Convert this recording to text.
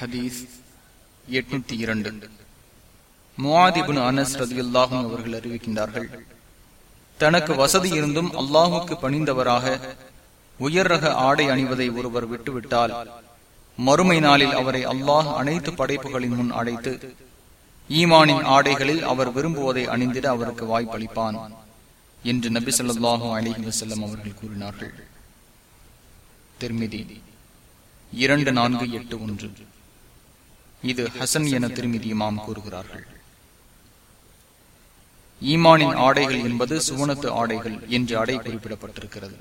ஹதீஸ் எட்நூத்தி இரண்டு. முவாதிபுன் அனஸ் ரதியுல்லாஹும் அவர்கள் அறிவிக்கின்றார்கள். தனக்கு வசதி இருந்தும் அல்லாஹுக்கு பணிந்தவராக உயர் ரக ஆடை அணிவதை ஒருவர் விட்டுவிட்டால் மறுமை நாளில் அவரை அல்லாஹ் அனைத்து படைப்புகளின் முன் அழைத்து ஈமானின் ஆடைகளில் அவர் விரும்புவதை அணிந்திட அவருக்கு வாய்ப்பளிப்பான் என்று நபி சொல்லாஹு அலிஹி வசல்லம் அவர்கள் கூறினார்கள். திருமிதி இரண்டு நான்கு எட்டு ஒன்று. இது ஹசன் என திருமிதி இமாம் கூறுகிறார்கள். ஈமானின் ஆடைகள் என்பது சுவனத்து ஆடைகள் என்று அடை குறிப்பிடப்பட்டிருக்கிறது.